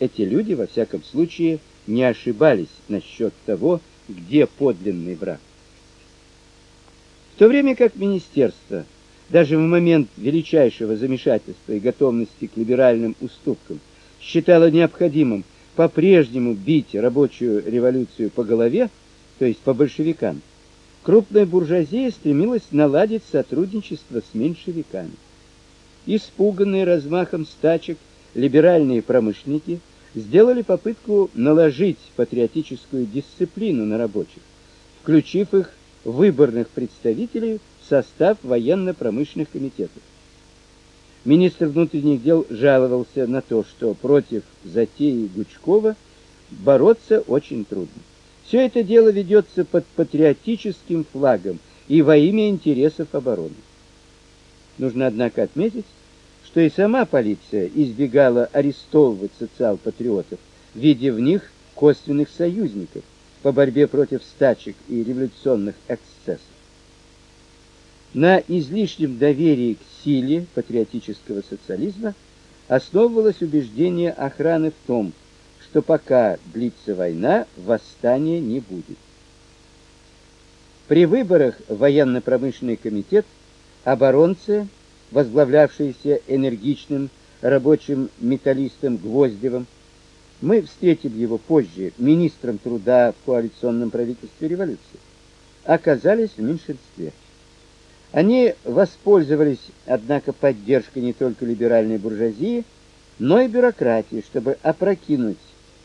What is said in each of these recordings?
Эти люди во всяком случае не ошибались насчет того, где подлинный враг. В то время как министерство даже в момент величайшего замешательства и готовности к либеральным уступкам считало необходимым по-прежнему бить рабочую революцию по голове, то есть по большевикам, крупная буржуазия стремилась наладить сотрудничество с меньшевиками. Испуганные размахом стачек либеральные промышленники сделали попытку наложить патриотическую дисциплину на рабочих, включив их выборных представителей в состав военно-промышленных комитетов. Министр внутренних дел жаловался на то, что против затеи Гучкова бороться очень трудно. Все это дело ведется под патриотическим флагом и во имя интересов обороны. Нужно однако отметить, что и сама полиция избегала арестовывать социал-патриотов, видя в них косвенных союзников по борьбе против стачек и революционных эксцессов. На излишнем доверии к силе патриотического социализма основывалось убеждение охраны в том, что пока длится война, восстания не будет. При выборах военно-промышленный комитет оборонцы, возглавлявшиеся энергичным рабочим металлистом Гвоздевым, мы встретим его позже министром труда в коалиционном правительстве революции, оказались в меньшинстве. Они воспользовались, однако, поддержкой не только либеральной буржуазии, но и бюрократии, чтобы опрокинуть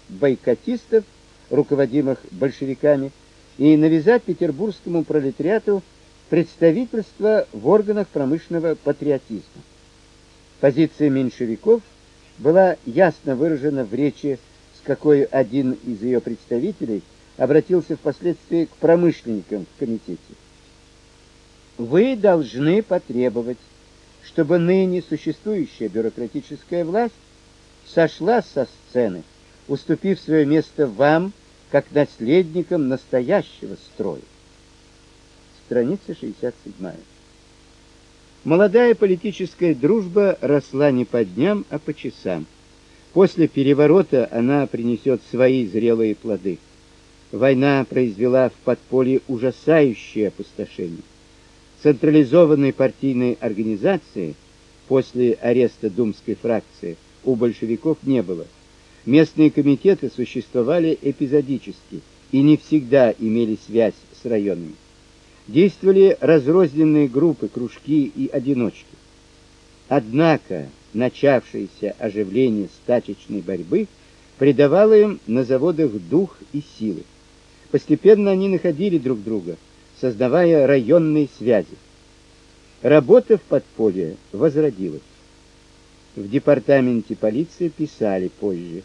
бойкотистов, руководимых большевиками, и навязать петербургскому пролетариату представительство в органах промышленного патриотизма. Позиция меньшевиков была ясно выражена в речи, с какой один из ее представителей обратился впоследствии к промышленникам в комитете. Вы должны потребовать, чтобы ныне существующая бюрократическая власть сошла со сцены, уступив свое место вам, как наследникам настоящего строя. Страница 67. Молодая политическая дружба росла не по дням, а по часам. После переворота она принесет свои зрелые плоды. Война произвела в подполье ужасающее опустошение централизованной партийной организации после ареста думской фракции у большевиков не было. Местные комитеты существовали эпизодически и не всегда имели связь с районами. Действовали разрозненные группы, кружки и одиночки. Однако начавшееся оживление стачечной борьбы придавало им на заводах дух и силы. Постепенно они находили друг друга, создавая районные связи. Работа в подполье возродилась. В департаменте полиции писали позже: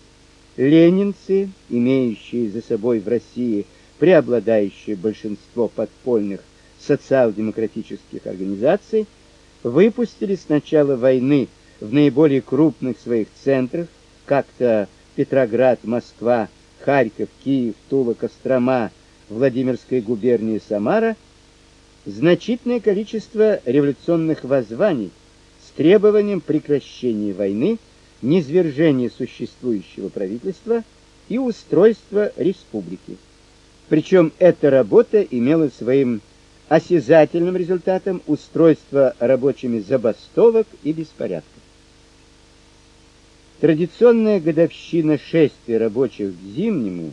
ленинцы, имеющие за собой в России преобладающее большинство подпольных социал-демократических организаций, выпустили с начала войны в наиболее крупных своих центрах, как-то Петроград, Москва, Харьков, Киев, Тула, Кострома, Владимирской губернии Самара значительное количество революционных воззваний с требованием прекращения войны, низвержения существующего правительства и устройства республики. Причем эта работа имела своим осязательным результатом устройство рабочими забастовок и беспорядков. Традиционная годовщина шествия рабочих к Зимнему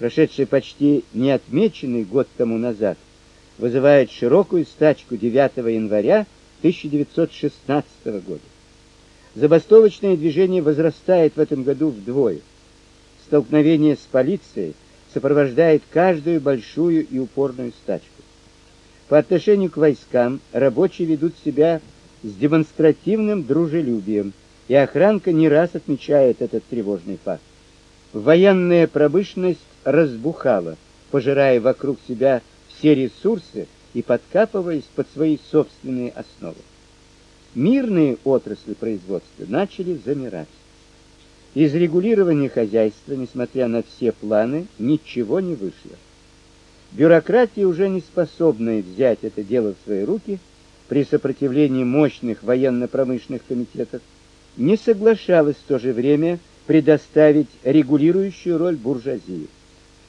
прошедший почти неотмеченный год тому назад, вызывает широкую стачку 9 января 1916 года. Забастовочное движение возрастает в этом году вдвое. Столкновение с полицией сопровождает каждую большую и упорную стачку. По отношению к войскам рабочие ведут себя с демонстративным дружелюбием, и охранка не раз отмечает этот тревожный факт. Военная промышленность разбухала, пожирая вокруг себя все ресурсы и подкапываясь под свои собственные основы. Мирные отрасли производства начали замирать. Из регулирования хозяйства, несмотря на все планы, ничего не вышло. Бюрократия, уже не способная взять это дело в свои руки, при сопротивлении мощных военно-промышленных комитетов, не соглашалась в то же время предоставить регулирующую роль буржуазии.